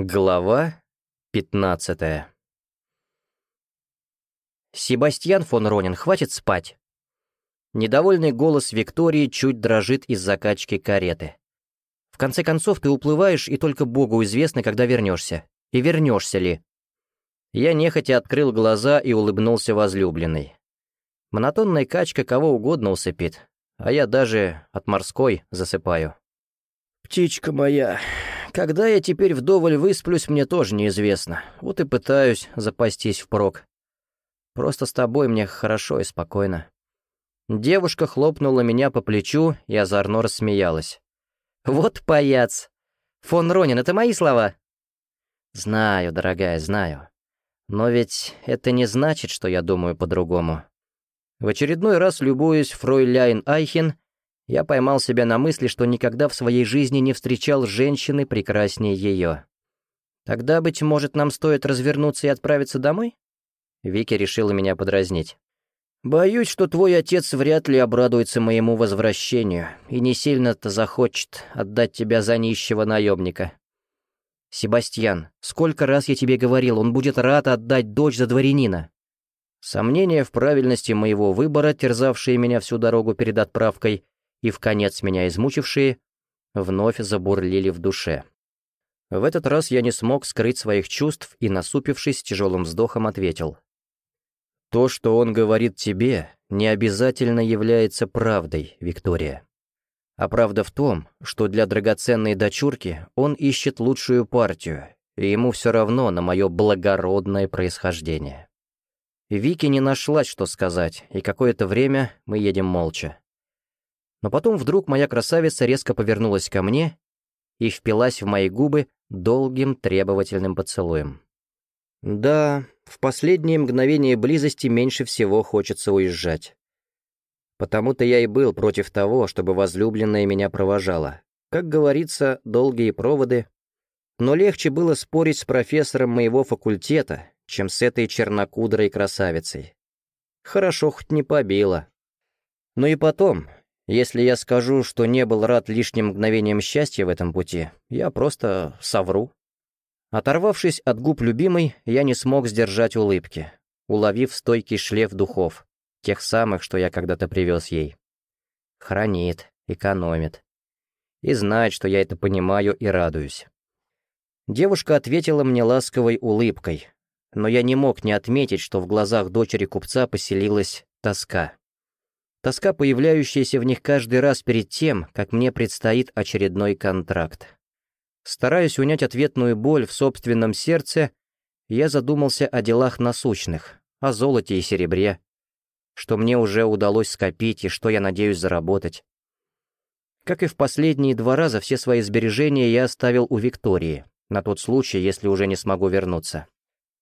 Глава 15 «Себастьян фон Ронин, хватит спать!» Недовольный голос Виктории чуть дрожит из закачки кареты. «В конце концов, ты уплываешь, и только Богу известно, когда вернешься. И вернешься ли?» Я нехотя открыл глаза и улыбнулся возлюбленной. Монотонная качка кого угодно усыпит, а я даже от морской засыпаю. «Птичка моя, когда я теперь вдоволь высплюсь, мне тоже неизвестно. Вот и пытаюсь запастись впрок. Просто с тобой мне хорошо и спокойно». Девушка хлопнула меня по плечу и озорно рассмеялась. «Вот паяц! Фон Ронин, это мои слова?» «Знаю, дорогая, знаю. Но ведь это не значит, что я думаю по-другому». В очередной раз, любуясь фройляйн Айхен, я поймал себя на мысли, что никогда в своей жизни не встречал женщины прекраснее ее. Тогда, быть может, нам стоит развернуться и отправиться домой? Вики решила меня подразнить. «Боюсь, что твой отец вряд ли обрадуется моему возвращению и не сильно-то захочет отдать тебя за нищего наемника. Себастьян, сколько раз я тебе говорил, он будет рад отдать дочь за дворянина». Сомнения в правильности моего выбора, терзавшие меня всю дорогу перед отправкой, и в конец меня измучившие, вновь забурлили в душе. В этот раз я не смог скрыть своих чувств и, насупившись, тяжелым вздохом ответил. «То, что он говорит тебе, не обязательно является правдой, Виктория. А правда в том, что для драгоценной дочурки он ищет лучшую партию, и ему все равно на мое благородное происхождение». Вики не нашлась, что сказать, и какое-то время мы едем молча. Но потом вдруг моя красавица резко повернулась ко мне и впилась в мои губы долгим требовательным поцелуем. Да, в последние мгновения близости меньше всего хочется уезжать. Потому-то я и был против того, чтобы возлюбленная меня провожала. Как говорится, долгие проводы. Но легче было спорить с профессором моего факультета, чем с этой чернокудрой красавицей. Хорошо хоть не побила. Но и потом, если я скажу, что не был рад лишним мгновением счастья в этом пути, я просто совру. Оторвавшись от губ любимой, я не смог сдержать улыбки, уловив стойкий шлейф духов, тех самых, что я когда-то привез ей. Хранит, экономит. И знает, что я это понимаю и радуюсь. Девушка ответила мне ласковой улыбкой, но я не мог не отметить, что в глазах дочери купца поселилась тоска. Тоска, появляющаяся в них каждый раз перед тем, как мне предстоит очередной контракт. Стараясь унять ответную боль в собственном сердце, я задумался о делах насущных, о золоте и серебре, что мне уже удалось скопить и что я надеюсь заработать. Как и в последние два раза, все свои сбережения я оставил у Виктории, на тот случай, если уже не смогу вернуться.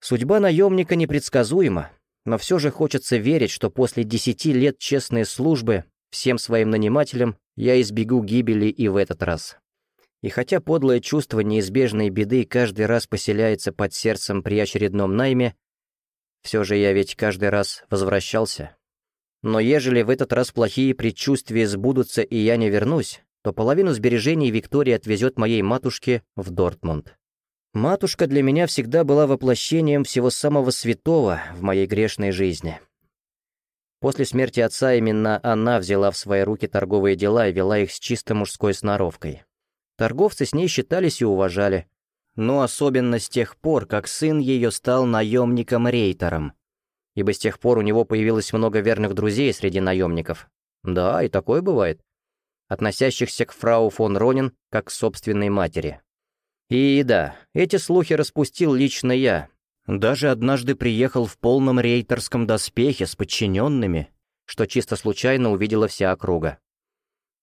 Судьба наемника непредсказуема, но все же хочется верить, что после десяти лет честной службы всем своим нанимателям я избегу гибели и в этот раз. И хотя подлое чувство неизбежной беды каждый раз поселяется под сердцем при очередном найме, все же я ведь каждый раз возвращался. Но ежели в этот раз плохие предчувствия сбудутся и я не вернусь, то половину сбережений Виктория отвезет моей матушке в Дортмунд. Матушка для меня всегда была воплощением всего самого святого в моей грешной жизни. После смерти отца именно она взяла в свои руки торговые дела и вела их с чисто мужской сноровкой. Торговцы с ней считались и уважали. Но особенно с тех пор, как сын ее стал наемником-рейтером. Ибо с тех пор у него появилось много верных друзей среди наемников. Да, и такое бывает. Относящихся к фрау фон Ронин как к собственной матери. И да, эти слухи распустил лично я. Даже однажды приехал в полном рейтерском доспехе с подчиненными, что чисто случайно увидела вся округа.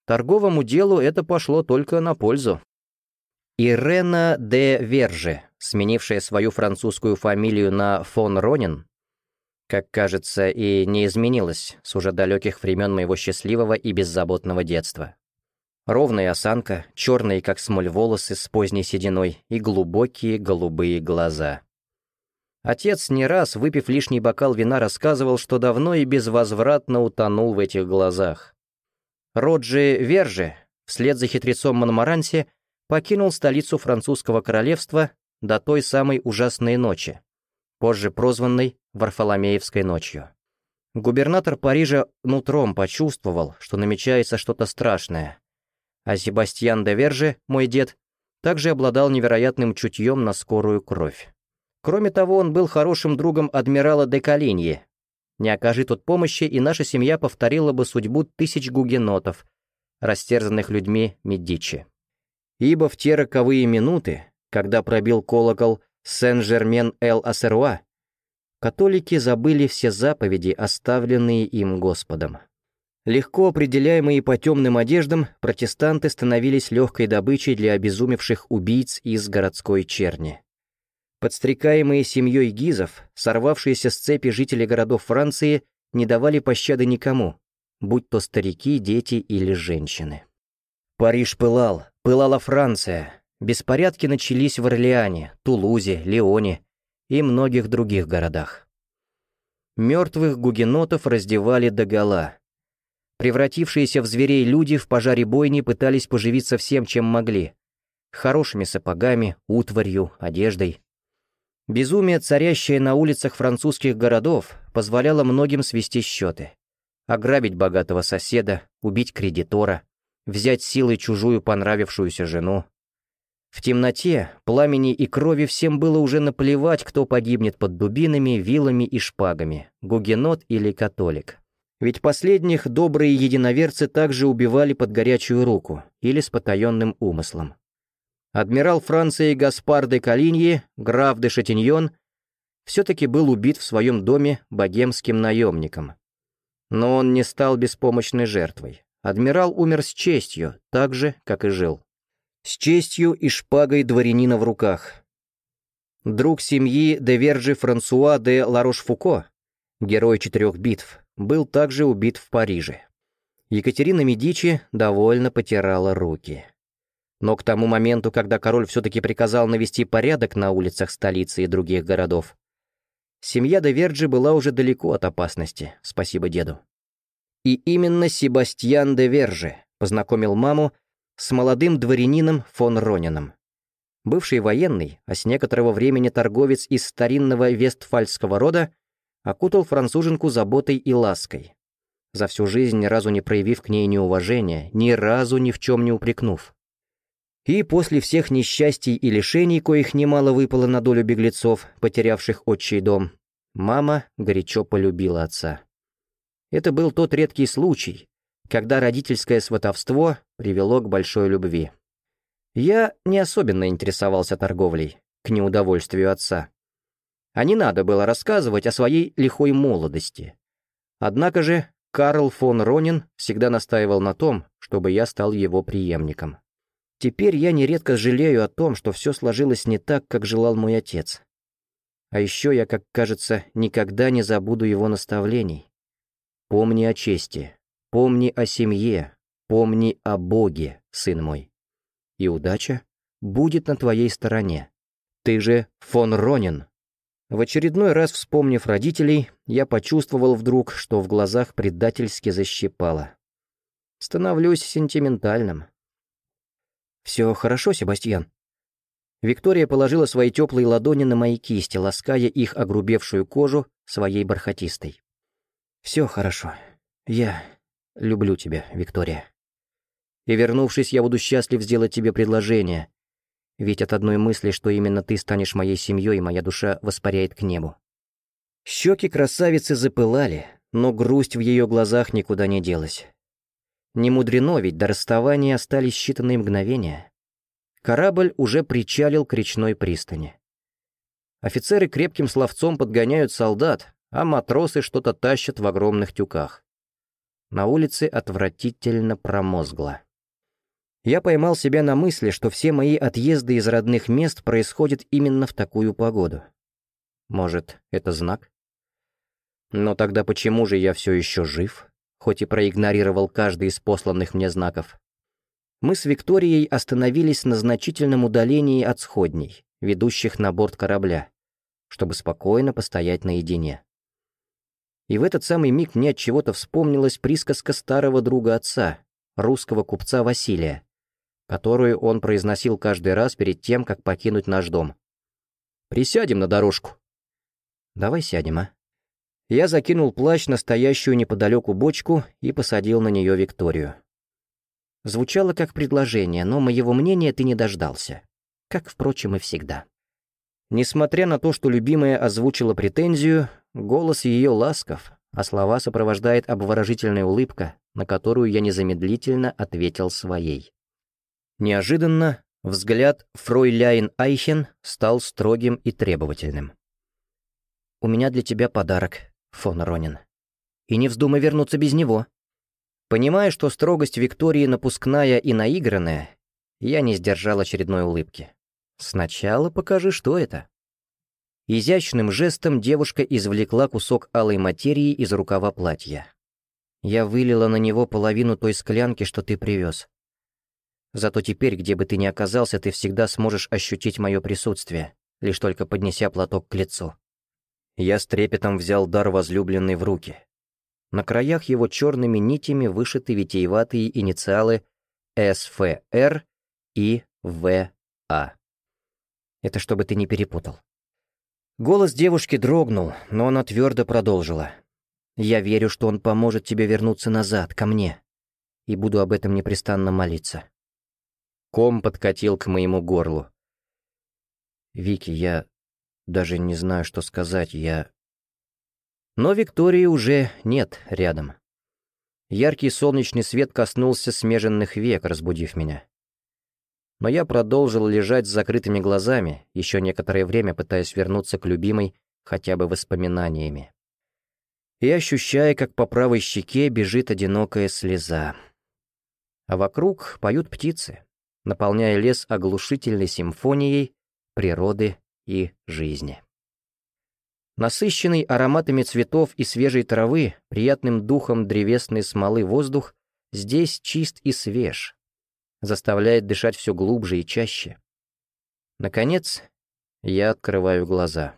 Торговому делу это пошло только на пользу. Ирена де Верже, сменившая свою французскую фамилию на фон Ронин, как кажется, и не изменилась с уже далеких времен моего счастливого и беззаботного детства. Ровная осанка, черные как смоль волосы с поздней сединой и глубокие голубые глаза. Отец не раз, выпив лишний бокал вина, рассказывал, что давно и безвозвратно утонул в этих глазах. Роджи Верже, вслед за хитрецом Монмаранси, покинул столицу французского королевства, до той самой ужасной ночи, позже прозванной Варфоломеевской ночью. Губернатор Парижа нутром почувствовал, что намечается что-то страшное, а Себастьян де Верже, мой дед, также обладал невероятным чутьем на скорую кровь. Кроме того, он был хорошим другом адмирала де Калиньи. Не окажи тут помощи, и наша семья повторила бы судьбу тысяч гугенотов, растерзанных людьми Медичи. Ибо в те роковые минуты, когда пробил колокол Сен-Жермен-Эл-Ассеруа, католики забыли все заповеди, оставленные им Господом. Легко определяемые по темным одеждам, протестанты становились легкой добычей для обезумевших убийц из городской черни. Подстрекаемые семьей Гизов, сорвавшиеся с цепи жители городов Франции, не давали пощады никому, будь то старики, дети или женщины. Париж пылал, пылала Франция. Беспорядки начались в Орлеане, Тулузе, Лионе и многих других городах. Мертвых гугенотов раздевали догола, Превратившиеся в зверей люди в пожаре бойни пытались поживиться всем, чем могли. Хорошими сапогами, утварью, одеждой. Безумие, царящее на улицах французских городов, позволяло многим свести счеты. Ограбить богатого соседа, убить кредитора, взять силой чужую понравившуюся жену. В темноте, пламени и крови всем было уже наплевать, кто погибнет под дубинами, вилами и шпагами, гугенот или католик. Ведь последних добрые единоверцы также убивали под горячую руку или с потаенным умыслом. Адмирал Франции Гаспар де Калиньи, граф де Шатиньон, все-таки был убит в своем доме богемским наемником. Но он не стал беспомощной жертвой. Адмирал умер с честью, так же, как и жил. С честью и шпагой дворянина в руках. Друг семьи де Верджи Франсуа де Ларош-Фуко, герой четырех битв, был также убит в Париже. Екатерина Медичи довольно потирала руки. Но к тому моменту, когда король все-таки приказал навести порядок на улицах столицы и других городов, семья де Верджи была уже далеко от опасности, спасибо деду. И именно Себастьян де Верже познакомил маму с молодым дворянином фон Ронином. Бывший военный, а с некоторого времени торговец из старинного вестфальского рода, окутал француженку заботой и лаской, за всю жизнь ни разу не проявив к ней неуважения, ни разу ни в чем не упрекнув. И после всех несчастий и лишений, коих немало выпало на долю беглецов, потерявших отчий дом, мама горячо полюбила отца. Это был тот редкий случай, когда родительское сватовство привело к большой любви. Я не особенно интересовался торговлей, к неудовольствию отца а не надо было рассказывать о своей лихой молодости. Однако же Карл фон Ронин всегда настаивал на том, чтобы я стал его преемником. Теперь я нередко жалею о том, что все сложилось не так, как желал мой отец. А еще я, как кажется, никогда не забуду его наставлений. Помни о чести, помни о семье, помни о Боге, сын мой. И удача будет на твоей стороне. Ты же фон Ронин. В очередной раз вспомнив родителей, я почувствовал вдруг, что в глазах предательски защипало. Становлюсь сентиментальным. «Все хорошо, Себастьян?» Виктория положила свои теплые ладони на мои кисти, лаская их огрубевшую кожу своей бархатистой. «Все хорошо. Я люблю тебя, Виктория. И вернувшись, я буду счастлив сделать тебе предложение, ведь от одной мысли, что именно ты станешь моей семьей, моя душа воспаряет к небу. Щеки красавицы запылали, но грусть в ее глазах никуда не делась. Не мудрено, ведь до расставания остались считанные мгновения. Корабль уже причалил к речной пристани. Офицеры крепким словцом подгоняют солдат, а матросы что-то тащат в огромных тюках. На улице отвратительно промозгло. Я поймал себя на мысли, что все мои отъезды из родных мест происходят именно в такую погоду. Может, это знак? Но тогда почему же я все еще жив, хоть и проигнорировал каждый из посланных мне знаков? Мы с Викторией остановились на значительном удалении от сходней, ведущих на борт корабля, чтобы спокойно постоять наедине. И в этот самый миг мне от чего-то вспомнилась присказка старого друга отца, русского купца Василия, которую он произносил каждый раз перед тем, как покинуть наш дом. Присядем на дорожку». «Давай сядем, а?» Я закинул плащ на стоящую неподалеку бочку и посадил на нее Викторию. Звучало как предложение, но моего мнения ты не дождался. Как, впрочем, и всегда. Несмотря на то, что любимая озвучила претензию, голос ее ласков, а слова сопровождает обворожительная улыбка, на которую я незамедлительно ответил своей. Неожиданно взгляд Фройляйн Айхен стал строгим и требовательным. «У меня для тебя подарок, фон Ронин. И не вздумай вернуться без него». Понимая, что строгость Виктории напускная и наигранная, я не сдержал очередной улыбки. «Сначала покажи, что это». Изящным жестом девушка извлекла кусок алой материи из рукава платья. Я вылила на него половину той склянки, что ты привез. Зато теперь, где бы ты ни оказался, ты всегда сможешь ощутить мое присутствие, лишь только поднеся платок к лицу. Я с трепетом взял дар возлюбленный в руки. На краях его черными нитями вышиты витиеватые инициалы СФР и ВА. Это чтобы ты не перепутал. Голос девушки дрогнул, но она твердо продолжила. «Я верю, что он поможет тебе вернуться назад, ко мне, и буду об этом непрестанно молиться». Ком подкатил к моему горлу. «Вики, я даже не знаю, что сказать, я...» Но Виктории уже нет рядом. Яркий солнечный свет коснулся смеженных век, разбудив меня. Но я продолжил лежать с закрытыми глазами, еще некоторое время пытаясь вернуться к любимой хотя бы воспоминаниями. И ощущая, как по правой щеке бежит одинокая слеза. А вокруг поют птицы, наполняя лес оглушительной симфонией природы и жизни. Насыщенный ароматами цветов и свежей травы, приятным духом древесной смолы воздух здесь чист и свеж, заставляет дышать все глубже и чаще. Наконец, я открываю глаза.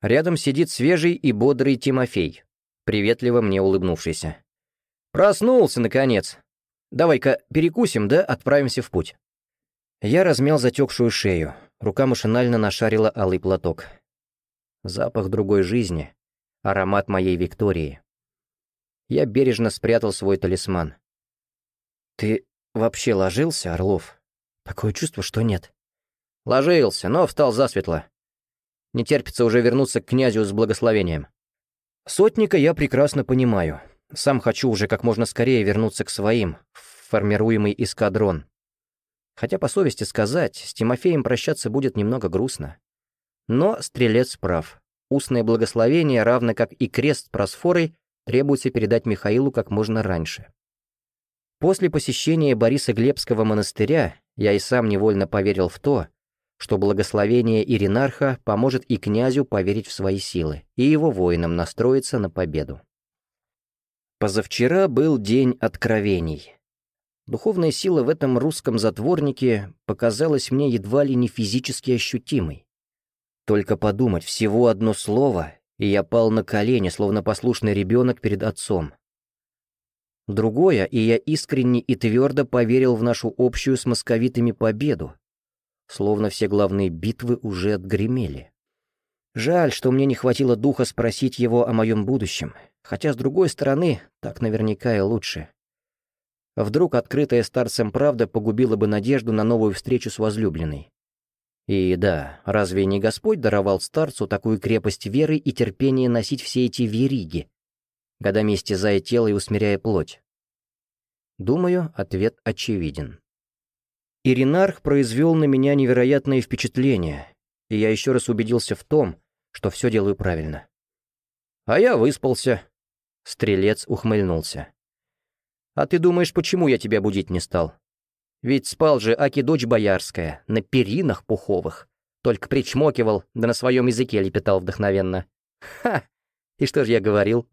Рядом сидит свежий и бодрый Тимофей, приветливо мне улыбнувшийся. «Проснулся, наконец! Давай-ка перекусим, да отправимся в путь». Я размял затекшую шею, рука машинально нашарила алый платок запах другой жизни, аромат моей Виктории. Я бережно спрятал свой талисман. «Ты вообще ложился, Орлов?» «Такое чувство, что нет». «Ложился, но встал засветло. Не терпится уже вернуться к князю с благословением. Сотника я прекрасно понимаю. Сам хочу уже как можно скорее вернуться к своим, в формируемый эскадрон. Хотя, по совести сказать, с Тимофеем прощаться будет немного грустно. Но стрелец прав. Устное благословение, равно как и крест с просфорой, требуется передать Михаилу как можно раньше. После посещения Бориса Глебского монастыря я и сам невольно поверил в то, что благословение Иринарха поможет и князю поверить в свои силы, и его воинам настроиться на победу. Позавчера был день откровений. Духовная сила в этом русском затворнике показалась мне едва ли не физически ощутимой. Только подумать, всего одно слово, и я пал на колени, словно послушный ребенок перед отцом. Другое, и я искренне и твердо поверил в нашу общую с московитами победу, словно все главные битвы уже отгремели. Жаль, что мне не хватило духа спросить его о моем будущем, хотя, с другой стороны, так наверняка и лучше. Вдруг открытая старцем правда погубила бы надежду на новую встречу с возлюбленной. И да, разве не Господь даровал старцу такую крепость веры и терпение носить все эти вериги, годами истязая тело и усмиряя плоть? Думаю, ответ очевиден. Иринарх произвел на меня невероятное впечатление, и я еще раз убедился в том, что все делаю правильно. «А я выспался», — стрелец ухмыльнулся. «А ты думаешь, почему я тебя будить не стал?» Ведь спал же Аки дочь боярская, на перинах пуховых. Только причмокивал, да на своем языке лепетал вдохновенно. Ха! И что же я говорил?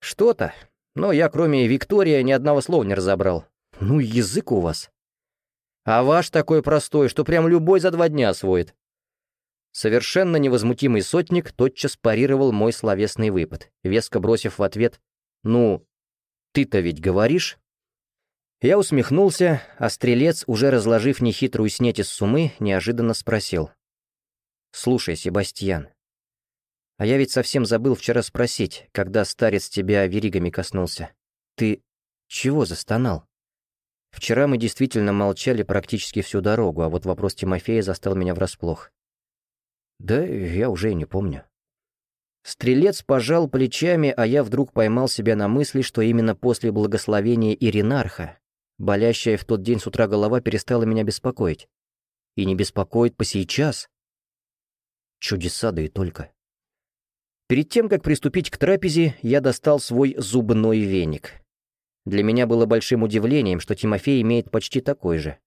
Что-то. Но я, кроме Виктория, ни одного слова не разобрал. Ну, язык у вас. А ваш такой простой, что прям любой за два дня освоит. Совершенно невозмутимый сотник тотчас парировал мой словесный выпад, веско бросив в ответ «Ну, ты-то ведь говоришь?» Я усмехнулся, а стрелец, уже разложив нехитрую снеть из сумы, неожиданно спросил. Слушай, Себастьян, а я ведь совсем забыл вчера спросить, когда старец тебя веригами коснулся. Ты чего застонал? Вчера мы действительно молчали практически всю дорогу, а вот вопрос Тимофея застал меня врасплох. Да я уже и не помню. Стрелец пожал плечами, а я вдруг поймал себя на мысли, что именно после благословения Иринарха болящая в тот день с утра голова перестала меня беспокоить. И не беспокоит по сейчас. Чудеса, да и только. Перед тем, как приступить к трапезе, я достал свой зубной веник. Для меня было большим удивлением, что Тимофей имеет почти такой же.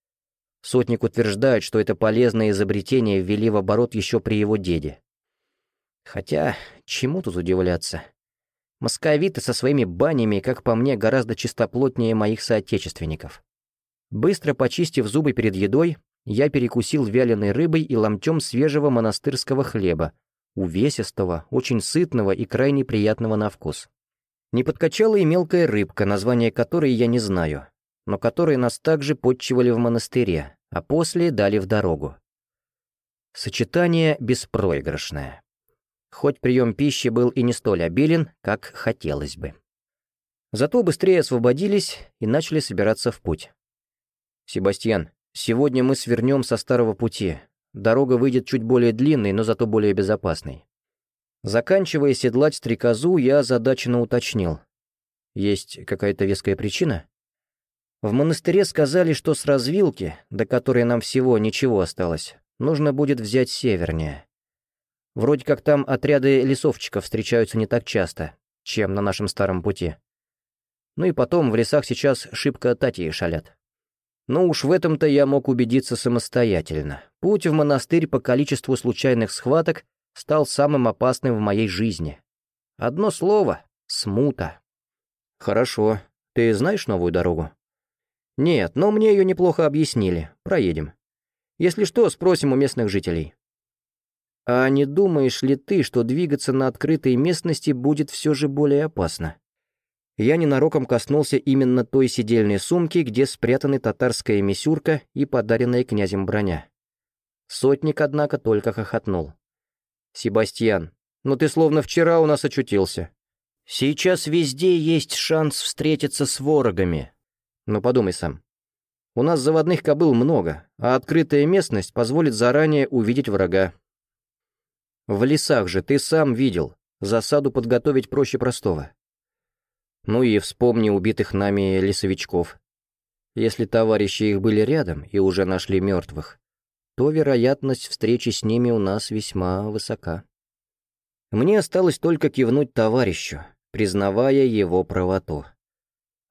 Сотник утверждает, что это полезное изобретение ввели в оборот еще при его деде. Хотя, чему тут удивляться? Московиты со своими банями, как по мне, гораздо чистоплотнее моих соотечественников. Быстро почистив зубы перед едой, я перекусил вяленой рыбой и ломтем свежего монастырского хлеба, увесистого, очень сытного и крайне приятного на вкус. Не подкачала и мелкая рыбка, название которой я не знаю, но которой нас также подчивали в монастыре, а после дали в дорогу. Сочетание беспроигрышное. Хоть прием пищи был и не столь обилен, как хотелось бы. Зато быстрее освободились и начали собираться в путь. «Себастьян, сегодня мы свернем со старого пути. Дорога выйдет чуть более длинной, но зато более безопасной. Заканчивая седлать стрекозу, я озадаченно уточнил. Есть какая-то веская причина? В монастыре сказали, что с развилки, до которой нам всего ничего осталось, нужно будет взять севернее. Вроде как там отряды лесовчиков встречаются не так часто, чем на нашем старом пути. Ну и потом, в лесах сейчас шибко татьи шалят. Но уж в этом-то я мог убедиться самостоятельно. Путь в монастырь по количеству случайных схваток стал самым опасным в моей жизни. Одно слово — смута. Хорошо. Ты знаешь новую дорогу? Нет, но мне ее неплохо объяснили. Проедем. Если что, спросим у местных жителей. А не думаешь ли ты, что двигаться на открытой местности будет все же более опасно? Я ненароком коснулся именно той сидельной сумки, где спрятаны татарская мисюрка и подаренная князем броня. Сотник, однако, только хохотнул. «Себастьян, ну ты словно вчера у нас очутился. Сейчас везде есть шанс встретиться с ворогами. Ну подумай сам. У нас заводных кобыл много, а открытая местность позволит заранее увидеть врага. В лесах же ты сам видел, засаду подготовить проще простого. Ну и вспомни убитых нами лесовичков. Если товарищи их были рядом и уже нашли мертвых, то вероятность встречи с ними у нас весьма высока. Мне осталось только кивнуть товарищу, признавая его правоту.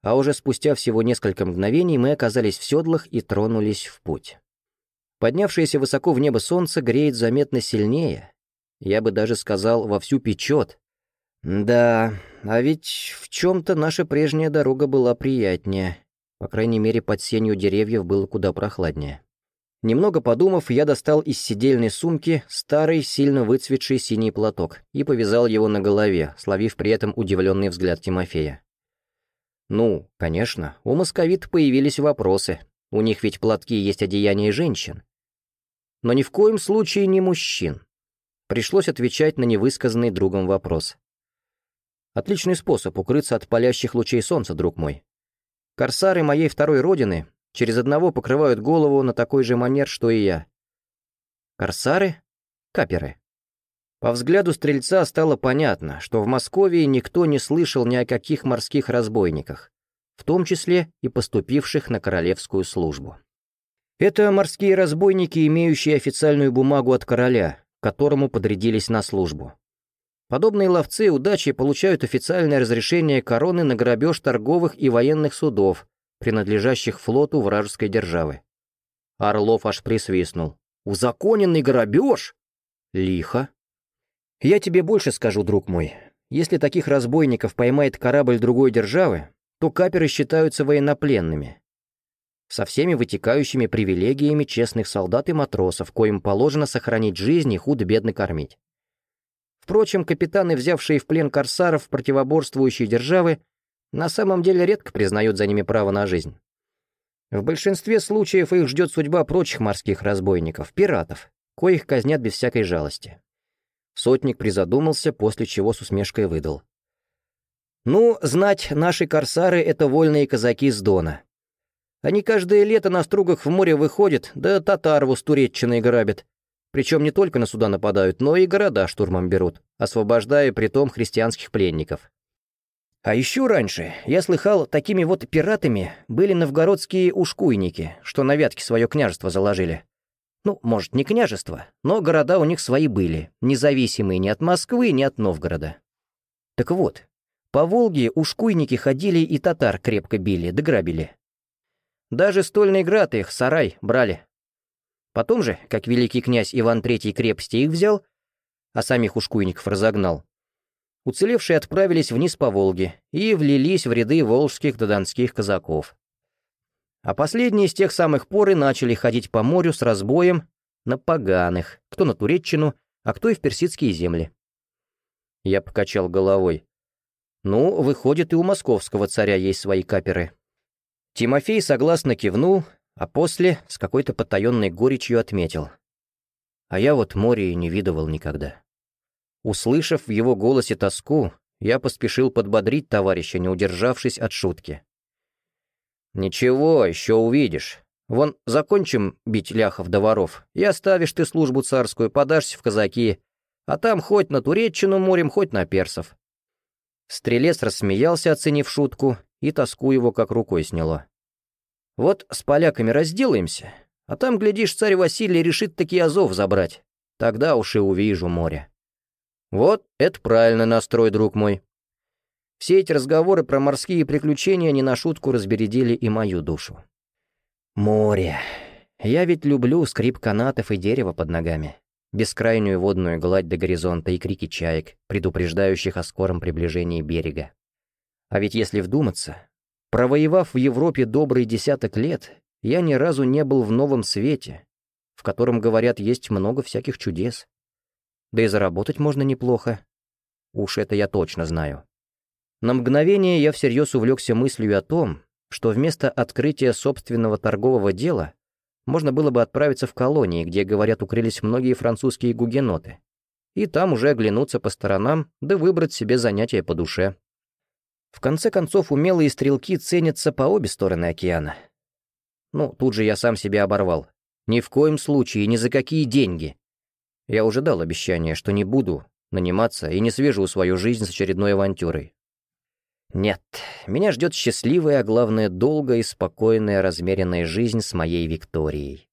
А уже спустя всего несколько мгновений мы оказались в седлах и тронулись в путь. Поднявшееся высоко в небо солнце греет заметно сильнее, я бы даже сказал, вовсю печет. Да, а ведь в чем-то наша прежняя дорога была приятнее. По крайней мере, под сенью деревьев было куда прохладнее. Немного подумав, я достал из сидельной сумки старый, сильно выцветший синий платок и повязал его на голове, словив при этом удивленный взгляд Тимофея. Ну, конечно, у московит появились вопросы. У них ведь платки есть одеяния женщин. Но ни в коем случае не мужчин. Пришлось отвечать на невысказанный другом вопрос. Отличный способ укрыться от палящих лучей солнца, друг мой. Корсары моей второй родины Через одного покрывают голову на такой же манер, что и я. Корсары? Каперы. По взгляду стрельца стало понятно, что в Москве никто не слышал ни о каких морских разбойниках, в том числе и поступивших на королевскую службу. Это морские разбойники, имеющие официальную бумагу от короля, которому подрядились на службу. Подобные ловцы удачи получают официальное разрешение короны на грабеж торговых и военных судов, принадлежащих флоту вражеской державы. Орлов аж присвистнул. «Узаконенный грабеж?» «Лихо». «Я тебе больше скажу, друг мой. Если таких разбойников поймает корабль другой державы, то каперы считаются военнопленными, со всеми вытекающими привилегиями честных солдат и матросов, коим положено сохранить жизнь и худ-бедно кормить. Впрочем, капитаны, взявшие в плен корсаров противоборствующие державы, на самом деле редко признают за ними право на жизнь. В большинстве случаев их ждет судьба прочих морских разбойников, пиратов, коих казнят без всякой жалости. Сотник призадумался, после чего с усмешкой выдал. «Ну, знать, наши корсары — это вольные казаки с Дона. Они каждое лето на стругах в море выходят, да татарву с Туреччиной грабят. Причем не только на суда нападают, но и города штурмом берут, освобождая притом христианских пленников. А еще раньше, я слыхал, такими вот пиратами были новгородские ушкуйники, что на Вятке свое княжество заложили. Ну, может, не княжество, но города у них свои были, независимые ни от Москвы, ни от Новгорода. Так вот, по Волге ушкуйники ходили и татар крепко били, да грабили. Даже стольный град их, сарай, брали. Потом же, как великий князь Иван III крепости их взял, а самих ушкуйников разогнал, уцелевшие отправились вниз по Волге и влились в ряды волжских додонских казаков а последние с тех самых пор и начали ходить по морю с разбоем на поганых, кто на Туреччину, а кто и в персидские земли. Я покачал головой. Ну, выходит, и у московского царя есть свои каперы. Тимофей согласно кивнул, а после с какой-то потаенной горечью отметил. А я вот море и не видывал никогда. Услышав в его голосе тоску, я поспешил подбодрить товарища, не удержавшись от шутки. «Ничего, еще увидишь. Вон, закончим бить ляхов до воров, и оставишь ты службу царскую, подашься в казаки, а там хоть на Туреччину морем, хоть на персов». Стрелец рассмеялся, оценив шутку, и тоску его как рукой сняло. «Вот с поляками разделаемся, а там, глядишь, царь Василий решит таки Азов забрать. Тогда уж и увижу море». «Вот, это правильный настрой, друг мой. Все эти разговоры про морские приключения не на шутку разбередили и мою душу. Море. Я ведь люблю скрип канатов и дерева под ногами, бескрайнюю водную гладь до горизонта и крики чаек, предупреждающих о скором приближении берега. А ведь если вдуматься, провоевав в Европе добрый десяток лет, я ни разу не был в новом свете, в котором, говорят, есть много всяких чудес. Да и заработать можно неплохо. Уж это я точно знаю. На мгновение я всерьез увлекся мыслью о том, что вместо открытия собственного торгового дела можно было бы отправиться в колонии, где, говорят, укрылись многие французские гугеноты, и там уже оглянуться по сторонам, да выбрать себе занятие по душе. В конце концов, умелые стрелки ценятся по обе стороны океана. Ну, тут же я сам себя оборвал. Ни в коем случае, ни за какие деньги. Я уже дал обещание, что не буду наниматься и не свяжу свою жизнь с очередной авантюрой. Нет, меня ждет счастливая, а главное, долгая и спокойная размеренная жизнь с моей Викторией.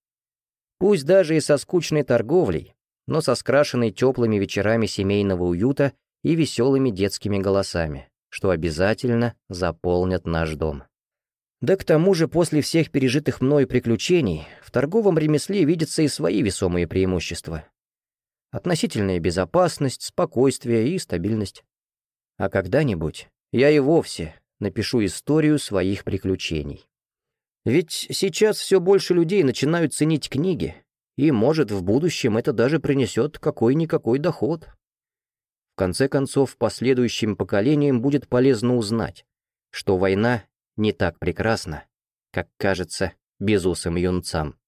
Пусть даже и со скучной торговлей, но со скрашенной теплыми вечерами семейного уюта и веселыми детскими голосами, что обязательно заполнят наш дом. Да к тому же после всех пережитых мною приключений в торговом ремесле видятся и свои весомые преимущества. Относительная безопасность, спокойствие и стабильность. А когда-нибудь я и вовсе напишу историю своих приключений. Ведь сейчас все больше людей начинают ценить книги, и, может, в будущем это даже принесет какой-никакой доход. В конце концов, последующим поколениям будет полезно узнать, что война не так прекрасна, как кажется безусым юнцам.